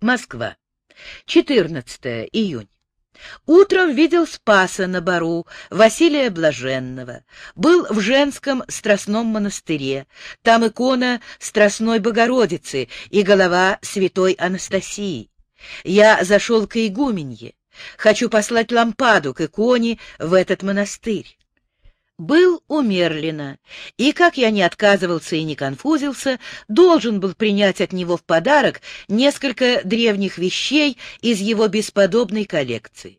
Москва. 14 июнь. Утром видел Спаса на Бару, Василия Блаженного. Был в женском Страстном монастыре. Там икона Страстной Богородицы и голова святой Анастасии. Я зашел к игуменье. Хочу послать лампаду к иконе в этот монастырь был у Мерлина, и, как я не отказывался и не конфузился, должен был принять от него в подарок несколько древних вещей из его бесподобной коллекции.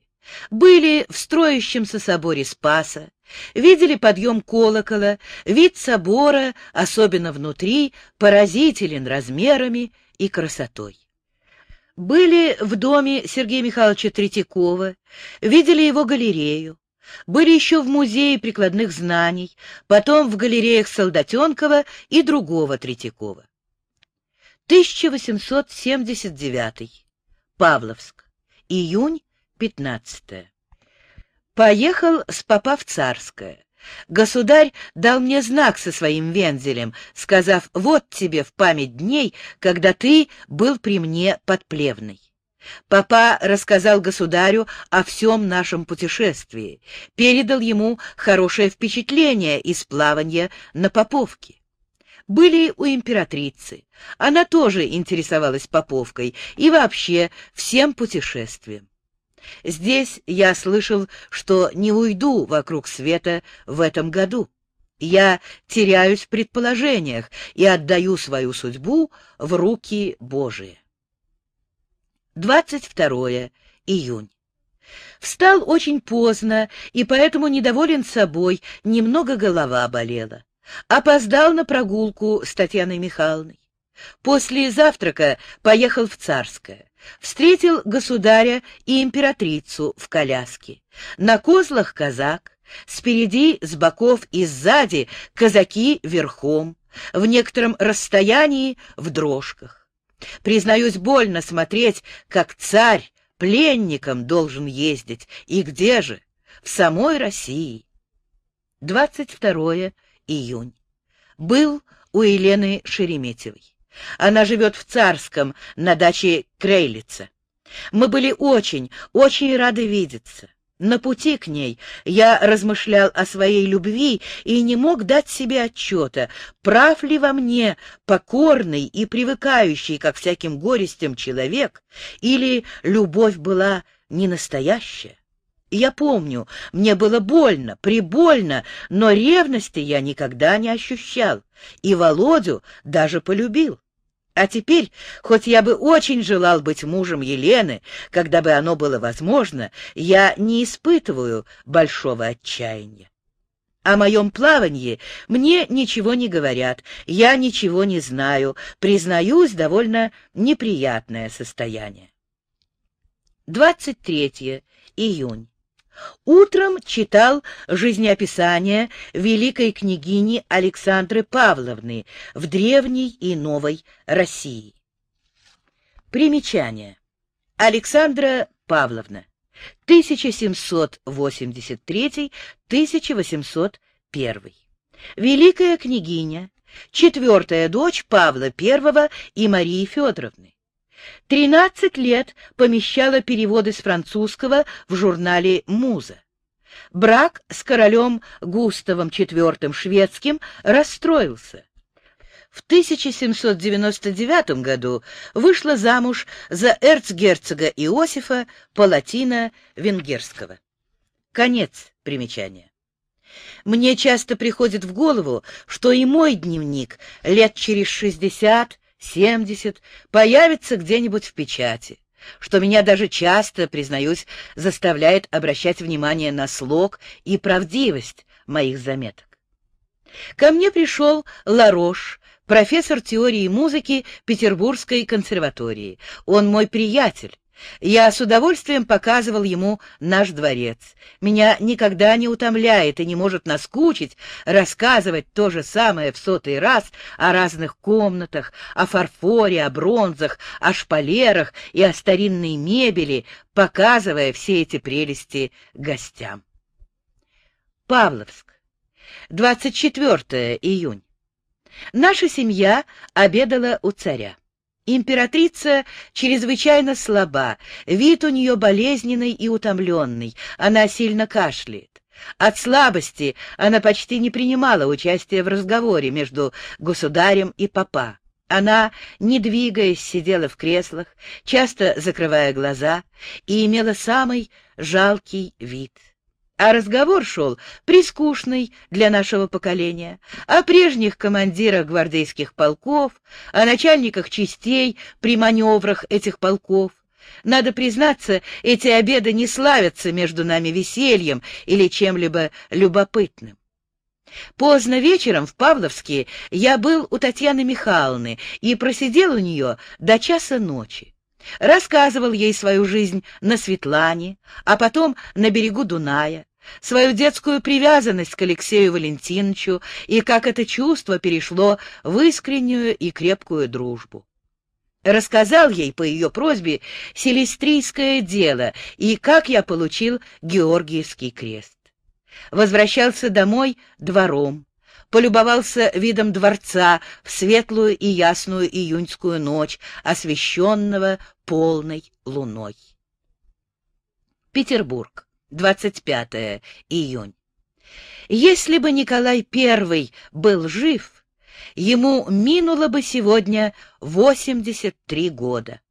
Были в строящемся соборе Спаса, видели подъем колокола, вид собора, особенно внутри, поразителен размерами и красотой. Были в доме Сергея Михайловича Третьякова, видели его галерею, были еще в Музее прикладных знаний, потом в галереях Солдатенкова и другого Третьякова. 1879. Павловск. Июнь 15. Поехал с попа в Царское. Государь дал мне знак со своим вензелем, сказав, вот тебе в память дней, когда ты был при мне под Плевной. Папа рассказал государю о всем нашем путешествии, передал ему хорошее впечатление из плавания на Поповке. Были у императрицы. Она тоже интересовалась Поповкой и вообще всем путешествием. Здесь я слышал, что не уйду вокруг света в этом году. Я теряюсь в предположениях и отдаю свою судьбу в руки Божии. 22 июнь. Встал очень поздно и поэтому недоволен собой, немного голова болела. Опоздал на прогулку с Татьяной Михайловной. После завтрака поехал в Царское. Встретил государя и императрицу в коляске. На козлах казак, спереди, с боков и сзади казаки верхом, в некотором расстоянии в дрожках. Признаюсь, больно смотреть, как царь пленником должен ездить. И где же? В самой России. 22 июнь. Был у Елены Шереметьевой. Она живет в Царском, на даче Крейлица. Мы были очень, очень рады видеться. На пути к ней я размышлял о своей любви и не мог дать себе отчета, прав ли во мне покорный и привыкающий ко всяким горестям человек, или любовь была не настоящая. Я помню, мне было больно, прибольно, но ревности я никогда не ощущал, и Володю даже полюбил. А теперь, хоть я бы очень желал быть мужем Елены, когда бы оно было возможно, я не испытываю большого отчаяния. О моем плавании мне ничего не говорят, я ничего не знаю, признаюсь, довольно неприятное состояние. 23 июнь. Утром читал жизнеописание великой княгини Александры Павловны в Древней и Новой России. Примечание. Александра Павловна, 1783-1801. Великая княгиня, четвертая дочь Павла I и Марии Федоровны. Тринадцать лет помещала переводы с французского в журнале «Муза». Брак с королем Густавом IV шведским расстроился. В 1799 году вышла замуж за эрцгерцога Иосифа Палатина Венгерского. Конец примечания. Мне часто приходит в голову, что и мой дневник лет через шестьдесят семьдесят появится где-нибудь в печати, что меня даже часто, признаюсь, заставляет обращать внимание на слог и правдивость моих заметок. Ко мне пришел Ларош, профессор теории музыки Петербургской консерватории. Он мой приятель, я с удовольствием показывал ему наш дворец. Меня никогда не утомляет и не может наскучить рассказывать то же самое в сотый раз о разных комнатах, о фарфоре, о бронзах, о шпалерах и о старинной мебели, показывая все эти прелести гостям. Павловск. 24 июнь. Наша семья обедала у царя. Императрица чрезвычайно слаба, вид у нее болезненный и утомленный, она сильно кашляет. От слабости она почти не принимала участия в разговоре между государем и папа. Она, не двигаясь, сидела в креслах, часто закрывая глаза, и имела самый жалкий вид а разговор шел прискучный для нашего поколения, о прежних командирах гвардейских полков, о начальниках частей при маневрах этих полков. Надо признаться, эти обеды не славятся между нами весельем или чем-либо любопытным. Поздно вечером в Павловске я был у Татьяны Михайловны и просидел у нее до часа ночи. Рассказывал ей свою жизнь на Светлане, а потом на берегу Дуная, свою детскую привязанность к Алексею Валентиновичу и как это чувство перешло в искреннюю и крепкую дружбу. Рассказал ей по ее просьбе селестрийское дело и как я получил Георгиевский крест. Возвращался домой двором, полюбовался видом дворца в светлую и ясную июньскую ночь, освещенного полной луной. Петербург. 25 июнь. Если бы Николай I был жив, ему минуло бы сегодня 83 года.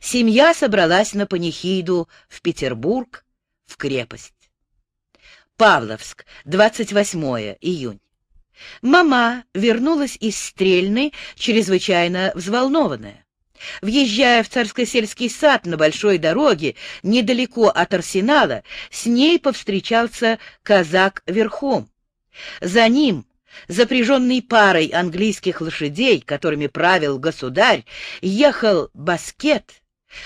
Семья собралась на панихиду в Петербург, в крепость. Павловск, 28 июнь. Мама вернулась из Стрельны, чрезвычайно взволнованная. Въезжая в Царско-сельский сад на большой дороге, недалеко от арсенала, с ней повстречался казак верхом. За ним, запряженный парой английских лошадей, которыми правил государь, ехал баскет.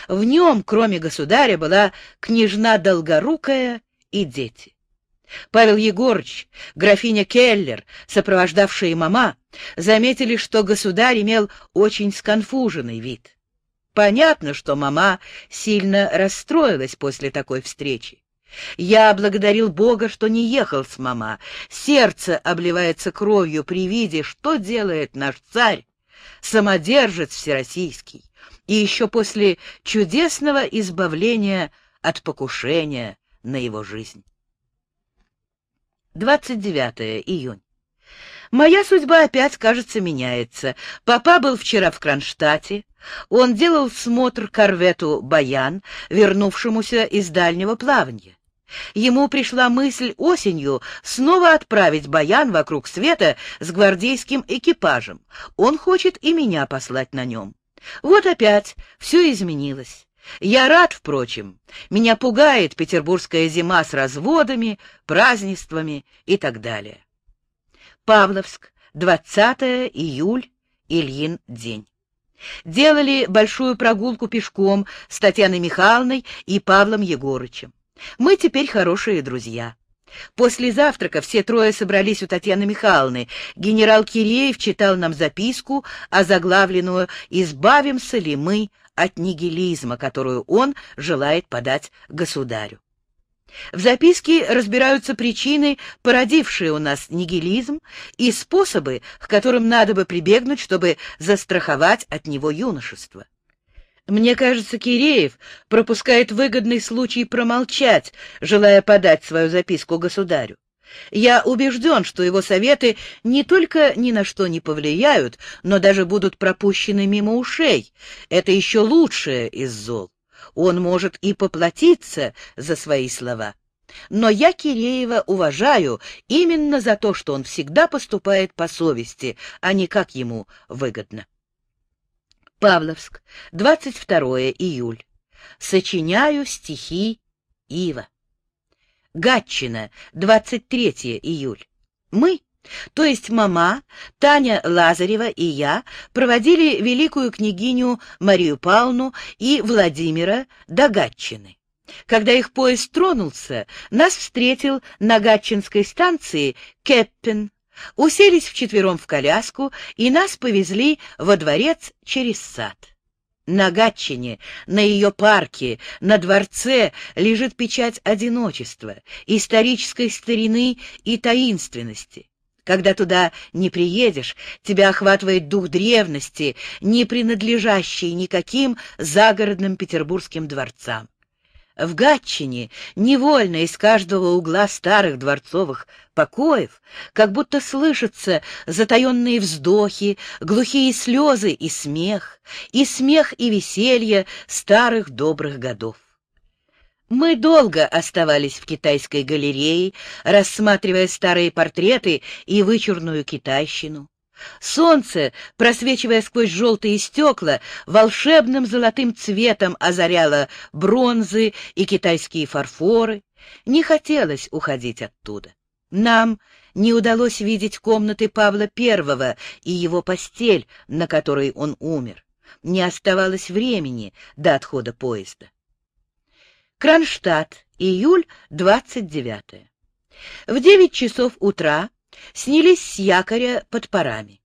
В нем, кроме государя, была княжна Долгорукая и дети. Павел Егорыч, графиня Келлер, сопровождавшие мама, заметили, что государь имел очень сконфуженный вид. Понятно, что мама сильно расстроилась после такой встречи. Я благодарил Бога, что не ехал с мама. Сердце обливается кровью при виде, что делает наш царь, самодержец всероссийский, и еще после чудесного избавления от покушения на его жизнь. 29 июнь. Моя судьба опять, кажется, меняется. Папа был вчера в Кронштадте. Он делал смотр корвету «Баян», вернувшемуся из дальнего плавания. Ему пришла мысль осенью снова отправить «Баян» вокруг света с гвардейским экипажем. Он хочет и меня послать на нем. Вот опять все изменилось. Я рад, впрочем. Меня пугает петербургская зима с разводами, празднествами и так далее. Павловск, 20 июль, Ильин день. Делали большую прогулку пешком с Татьяной Михайловной и Павлом Егорычем. Мы теперь хорошие друзья. После завтрака все трое собрались у Татьяны Михайловны. Генерал Киреев читал нам записку, озаглавленную «Избавимся ли мы от нигилизма, которую он желает подать государю. В записке разбираются причины, породившие у нас нигилизм, и способы, к которым надо бы прибегнуть, чтобы застраховать от него юношество. Мне кажется, Киреев пропускает выгодный случай промолчать, желая подать свою записку государю. Я убежден, что его советы не только ни на что не повлияют, но даже будут пропущены мимо ушей. Это еще лучшее из зол. Он может и поплатиться за свои слова. Но я Киреева уважаю именно за то, что он всегда поступает по совести, а не как ему выгодно. Павловск, 22 июль. Сочиняю стихи Ива. Гатчина, 23 июль. Мы, то есть мама, Таня Лазарева и я, проводили великую княгиню Марию Павловну и Владимира до Гатчины. Когда их поезд тронулся, нас встретил на Гатчинской станции Кеппен. Уселись вчетвером в коляску, и нас повезли во дворец через сад. На Гатчине, на ее парке, на дворце лежит печать одиночества, исторической старины и таинственности. Когда туда не приедешь, тебя охватывает дух древности, не принадлежащий никаким загородным петербургским дворцам. В Гатчине невольно из каждого угла старых дворцовых покоев как будто слышатся затаенные вздохи, глухие слезы и смех, и смех и веселье старых добрых годов. Мы долго оставались в китайской галерее, рассматривая старые портреты и вычурную китайщину. Солнце, просвечивая сквозь желтые стекла, волшебным золотым цветом озаряло бронзы и китайские фарфоры. Не хотелось уходить оттуда. Нам не удалось видеть комнаты Павла I и его постель, на которой он умер. Не оставалось времени до отхода поезда. Кронштадт, июль 29 В девять часов утра снялись с якоря под парами.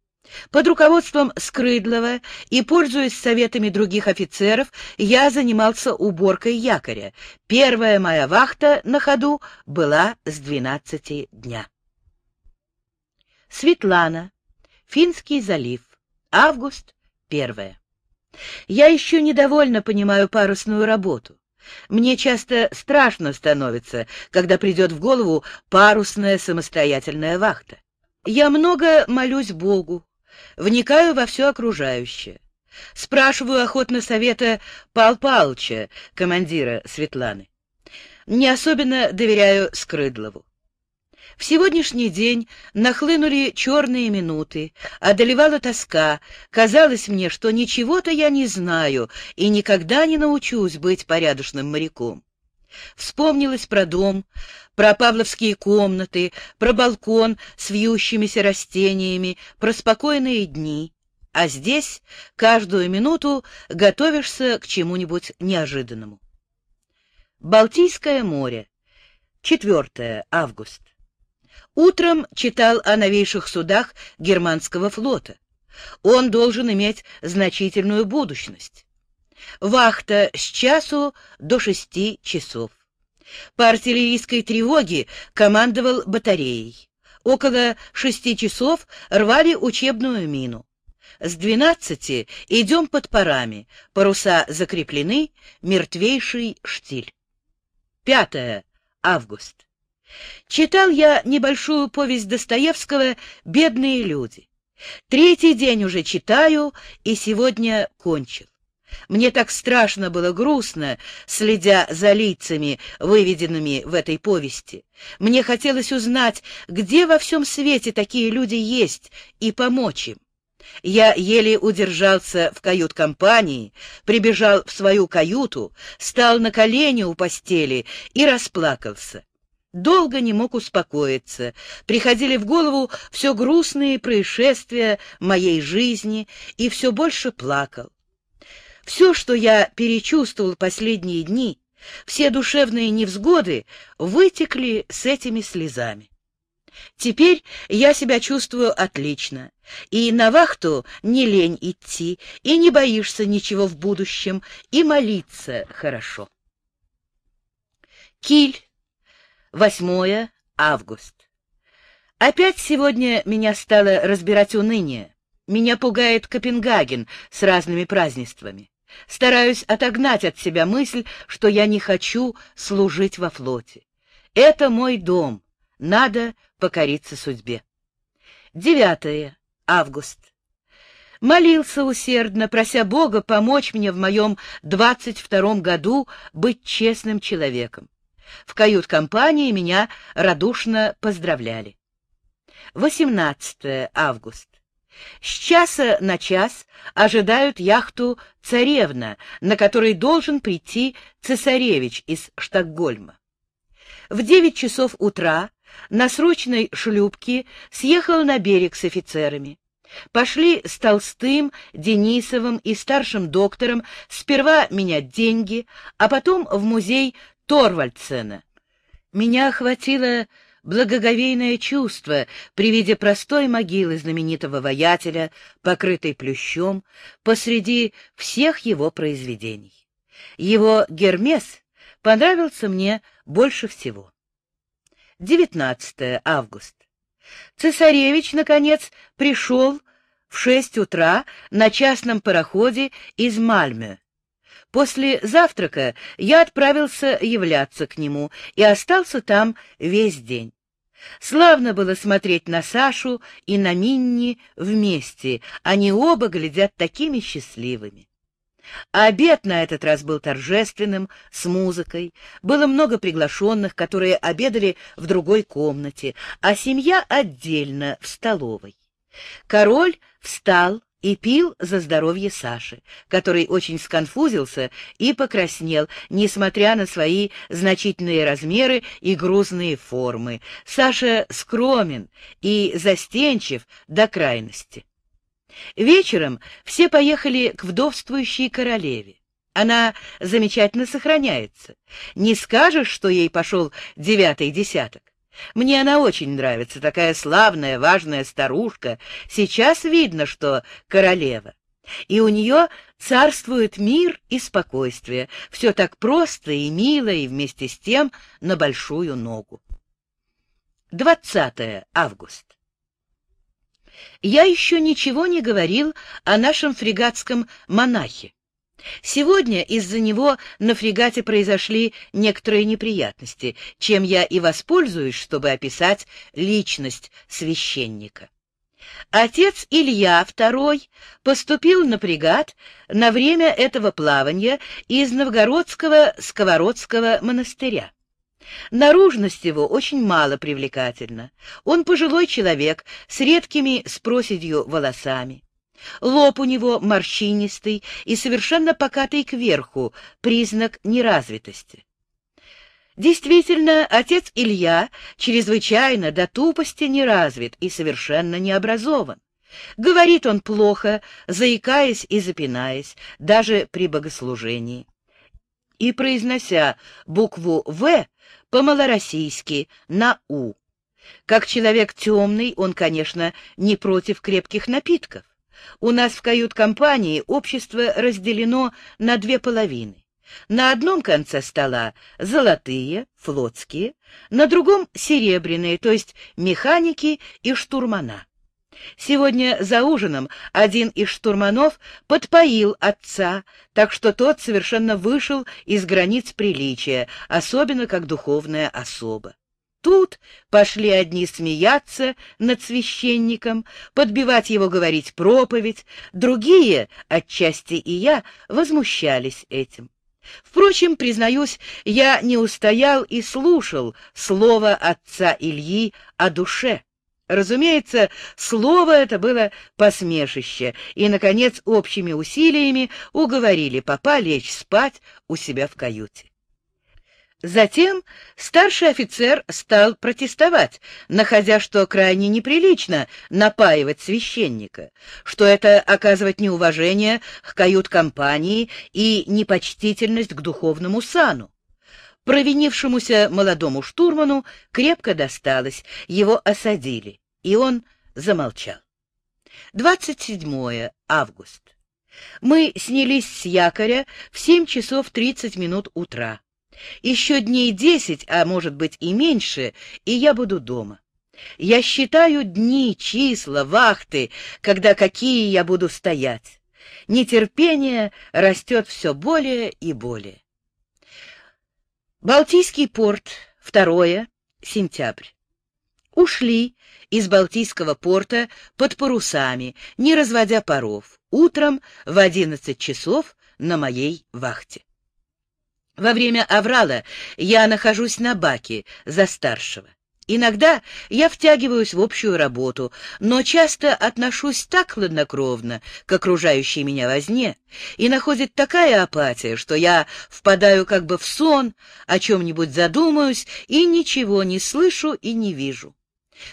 Под руководством Скрыдлова и, пользуясь советами других офицеров, я занимался уборкой якоря. Первая моя вахта на ходу была с двенадцати дня. Светлана. Финский залив. Август. Первое. Я еще недовольно понимаю парусную работу. Мне часто страшно становится, когда придет в голову парусная самостоятельная вахта. Я много молюсь Богу, вникаю во все окружающее. Спрашиваю охотно совета Пал Палча, командира Светланы. Не особенно доверяю Скрыдлову. В сегодняшний день нахлынули черные минуты, одолевала тоска. Казалось мне, что ничего-то я не знаю и никогда не научусь быть порядочным моряком. Вспомнилось про дом, про павловские комнаты, про балкон с вьющимися растениями, про спокойные дни. А здесь каждую минуту готовишься к чему-нибудь неожиданному. Балтийское море. 4 август. Утром читал о новейших судах германского флота. Он должен иметь значительную будущность. Вахта с часу до шести часов. По артиллерийской тревоге командовал батареей. Около шести часов рвали учебную мину. С двенадцати идем под парами, паруса закреплены, мертвейший штиль. 5 август. Читал я небольшую повесть Достоевского «Бедные люди». Третий день уже читаю, и сегодня кончил. Мне так страшно было грустно, следя за лицами, выведенными в этой повести. Мне хотелось узнать, где во всем свете такие люди есть, и помочь им. Я еле удержался в кают-компании, прибежал в свою каюту, стал на колени у постели и расплакался. Долго не мог успокоиться. Приходили в голову все грустные происшествия моей жизни, и все больше плакал. Все, что я перечувствовал последние дни, все душевные невзгоды вытекли с этими слезами. Теперь я себя чувствую отлично, и на вахту не лень идти, и не боишься ничего в будущем, и молиться хорошо. Киль 8 август. Опять сегодня меня стало разбирать уныние. Меня пугает Копенгаген с разными празднествами. Стараюсь отогнать от себя мысль, что я не хочу служить во флоте. Это мой дом, надо покориться судьбе. 9 август. Молился усердно, прося Бога помочь мне в моем двадцать втором году быть честным человеком. В кают-компании меня радушно поздравляли. 18 август. С часа на час ожидают яхту «Царевна», на которой должен прийти цесаревич из Штокгольма. В девять часов утра на срочной шлюпке съехал на берег с офицерами. Пошли с Толстым, Денисовым и старшим доктором сперва менять деньги, а потом в музей Торвальдсена. Меня охватило благоговейное чувство при виде простой могилы знаменитого воятеля, покрытой плющом, посреди всех его произведений. Его «Гермес» понравился мне больше всего. 19 август. Цесаревич, наконец, пришел в шесть утра на частном пароходе из Мальме. После завтрака я отправился являться к нему и остался там весь день. Славно было смотреть на Сашу и на Минни вместе, они оба глядят такими счастливыми. обед на этот раз был торжественным, с музыкой. Было много приглашенных, которые обедали в другой комнате, а семья отдельно, в столовой. Король встал и пил за здоровье Саши, который очень сконфузился и покраснел, несмотря на свои значительные размеры и грузные формы. Саша скромен и застенчив до крайности. Вечером все поехали к вдовствующей королеве. Она замечательно сохраняется. Не скажешь, что ей пошел девятый десяток. Мне она очень нравится, такая славная, важная старушка. Сейчас видно, что королева. И у нее царствует мир и спокойствие. Все так просто и мило, и вместе с тем на большую ногу. 20 август. Я еще ничего не говорил о нашем фрегатском монахе. Сегодня из-за него на фрегате произошли некоторые неприятности, чем я и воспользуюсь, чтобы описать личность священника. Отец Илья II поступил на фрегат на время этого плавания из Новгородского Сковородского монастыря. Наружность его очень мало привлекательна. Он пожилой человек с редкими с проседью волосами. Лоб у него морщинистый и совершенно покатый кверху, признак неразвитости. Действительно, отец Илья чрезвычайно до тупости неразвит и совершенно не образован. Говорит он плохо, заикаясь и запинаясь, даже при богослужении. И произнося букву «В» по-малороссийски на «У». Как человек темный, он, конечно, не против крепких напитков. У нас в кают-компании общество разделено на две половины. На одном конце стола золотые, флотские, на другом серебряные, то есть механики и штурмана. Сегодня за ужином один из штурманов подпоил отца, так что тот совершенно вышел из границ приличия, особенно как духовная особа. Тут пошли одни смеяться над священником, подбивать его говорить проповедь, другие, отчасти и я, возмущались этим. Впрочем, признаюсь, я не устоял и слушал слово отца Ильи о душе. Разумеется, слово это было посмешище, и, наконец, общими усилиями уговорили папа лечь спать у себя в каюте. Затем старший офицер стал протестовать, находя, что крайне неприлично напаивать священника, что это оказывать неуважение к кают-компании и непочтительность к духовному сану. Провинившемуся молодому штурману крепко досталось, его осадили, и он замолчал. 27 август. Мы снялись с якоря в 7 часов 30 минут утра. Еще дней десять, а может быть и меньше, и я буду дома. Я считаю дни, числа, вахты, когда какие я буду стоять. Нетерпение растет все более и более. Балтийский порт, второе, сентябрь. Ушли из Балтийского порта под парусами, не разводя паров, утром в одиннадцать часов на моей вахте. Во время аврала я нахожусь на баке за старшего. Иногда я втягиваюсь в общую работу, но часто отношусь так хладнокровно к окружающей меня возне, и находит такая апатия, что я впадаю как бы в сон, о чем-нибудь задумаюсь и ничего не слышу и не вижу.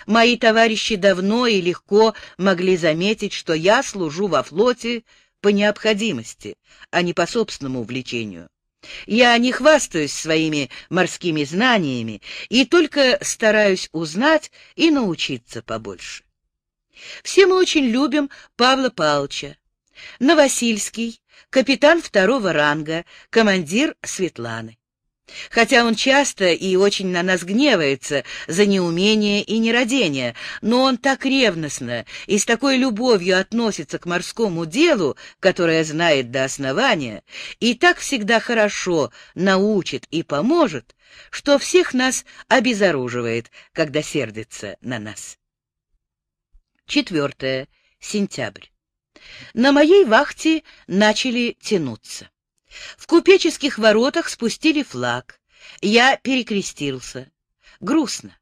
Мои товарищи давно и легко могли заметить, что я служу во флоте по необходимости, а не по собственному увлечению. Я не хвастаюсь своими морскими знаниями и только стараюсь узнать и научиться побольше. Все мы очень любим Павла Павловича. Новосильский, капитан второго ранга, командир Светланы. Хотя он часто и очень на нас гневается за неумение и нерадение, но он так ревностно и с такой любовью относится к морскому делу, которое знает до основания, и так всегда хорошо научит и поможет, что всех нас обезоруживает, когда сердится на нас. Четвертое. Сентябрь. На моей вахте начали тянуться. В купеческих воротах спустили флаг. Я перекрестился. Грустно.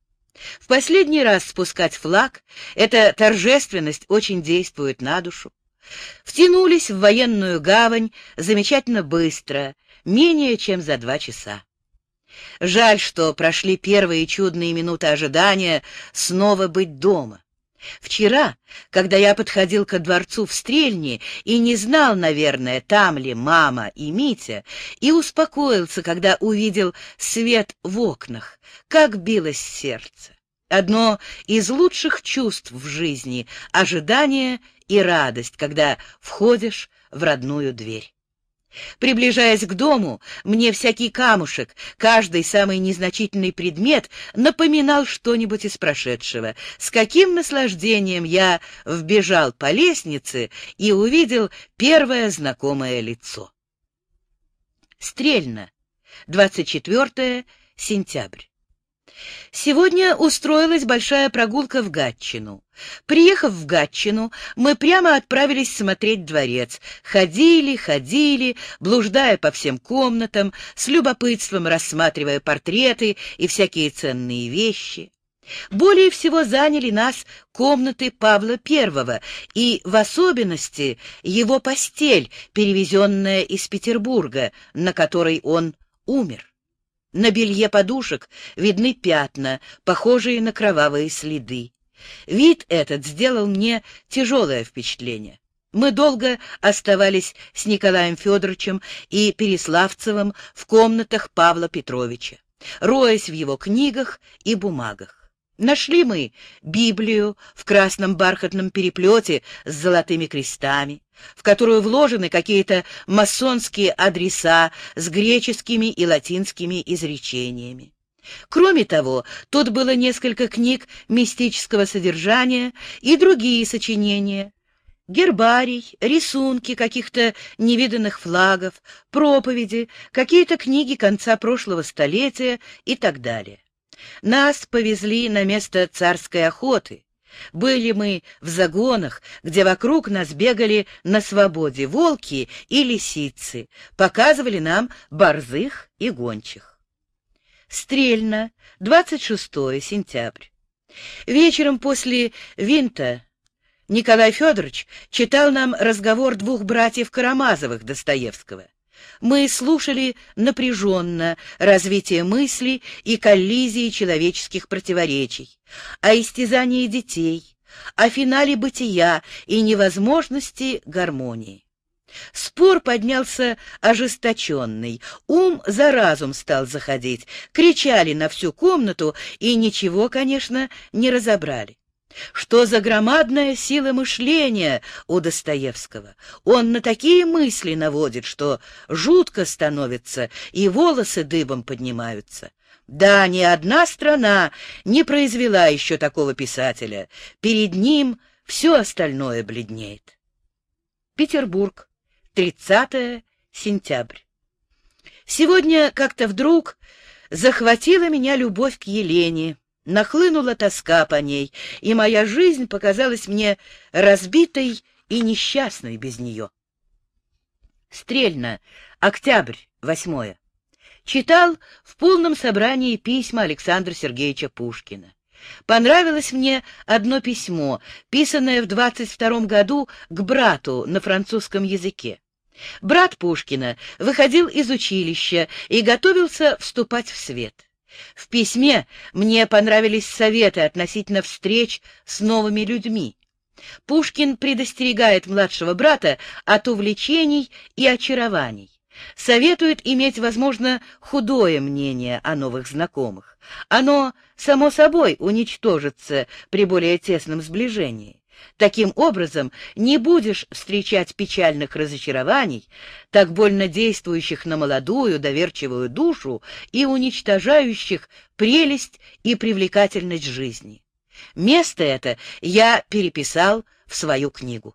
В последний раз спускать флаг — эта торжественность очень действует на душу. Втянулись в военную гавань замечательно быстро, менее чем за два часа. Жаль, что прошли первые чудные минуты ожидания снова быть дома. Вчера, когда я подходил ко дворцу в Стрельне и не знал, наверное, там ли мама и Митя, и успокоился, когда увидел свет в окнах, как билось сердце. Одно из лучших чувств в жизни — ожидание и радость, когда входишь в родную дверь. Приближаясь к дому, мне всякий камушек, каждый самый незначительный предмет напоминал что-нибудь из прошедшего. С каким наслаждением я вбежал по лестнице и увидел первое знакомое лицо. Стрельно. 24 сентябрь. Сегодня устроилась большая прогулка в Гатчину. Приехав в Гатчину, мы прямо отправились смотреть дворец. Ходили, ходили, блуждая по всем комнатам, с любопытством рассматривая портреты и всякие ценные вещи. Более всего заняли нас комнаты Павла I и, в особенности, его постель, перевезенная из Петербурга, на которой он умер. На белье подушек видны пятна, похожие на кровавые следы. Вид этот сделал мне тяжелое впечатление. Мы долго оставались с Николаем Федоровичем и Переславцевым в комнатах Павла Петровича, роясь в его книгах и бумагах. Нашли мы Библию в красном бархатном переплете с золотыми крестами, в которую вложены какие-то масонские адреса с греческими и латинскими изречениями. Кроме того, тут было несколько книг мистического содержания и другие сочинения, гербарий, рисунки каких-то невиданных флагов, проповеди, какие-то книги конца прошлого столетия и так далее. Нас повезли на место царской охоты. Были мы в загонах, где вокруг нас бегали на свободе волки и лисицы, показывали нам борзых и гончих. Стрельно, 26 сентябрь. Вечером после винта Николай Федорович читал нам разговор двух братьев Карамазовых Достоевского. Мы слушали напряженно развитие мысли и коллизии человеческих противоречий, о истязании детей, о финале бытия и невозможности гармонии. Спор поднялся ожесточенный, ум за разум стал заходить, кричали на всю комнату и ничего, конечно, не разобрали. Что за громадная сила мышления у Достоевского! Он на такие мысли наводит, что жутко становится, и волосы дыбом поднимаются. Да, ни одна страна не произвела еще такого писателя. Перед ним все остальное бледнеет. Петербург, 30 сентябрь. Сегодня как-то вдруг захватила меня любовь к Елене. Нахлынула тоска по ней, и моя жизнь показалась мне разбитой и несчастной без нее. Стрельно. Октябрь, восьмое. Читал в полном собрании письма Александра Сергеевича Пушкина. Понравилось мне одно письмо, писанное в 22 году к брату на французском языке. Брат Пушкина выходил из училища и готовился вступать в свет. В письме мне понравились советы относительно встреч с новыми людьми. Пушкин предостерегает младшего брата от увлечений и очарований. Советует иметь, возможно, худое мнение о новых знакомых. Оно, само собой, уничтожится при более тесном сближении. Таким образом, не будешь встречать печальных разочарований, так больно действующих на молодую, доверчивую душу и уничтожающих прелесть и привлекательность жизни. Место это я переписал в свою книгу.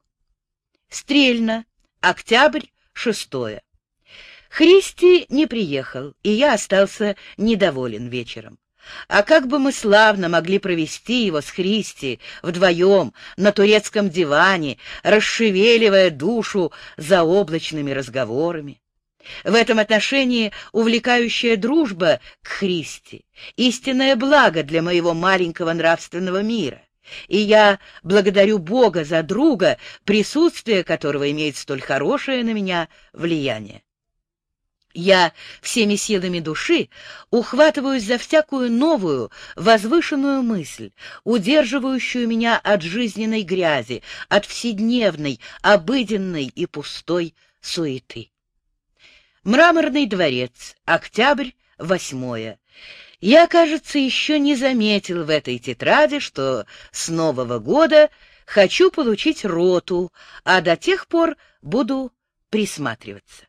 Стрельно. Октябрь, шестое. Христи не приехал, и я остался недоволен вечером. А как бы мы славно могли провести его с Христи вдвоем на турецком диване, расшевеливая душу за облачными разговорами. В этом отношении увлекающая дружба к Христи — истинное благо для моего маленького нравственного мира. И я благодарю Бога за друга, присутствие которого имеет столь хорошее на меня влияние. Я всеми силами души ухватываюсь за всякую новую, возвышенную мысль, удерживающую меня от жизненной грязи, от вседневной, обыденной и пустой суеты. Мраморный дворец, октябрь, восьмое. Я, кажется, еще не заметил в этой тетради, что с Нового года хочу получить роту, а до тех пор буду присматриваться.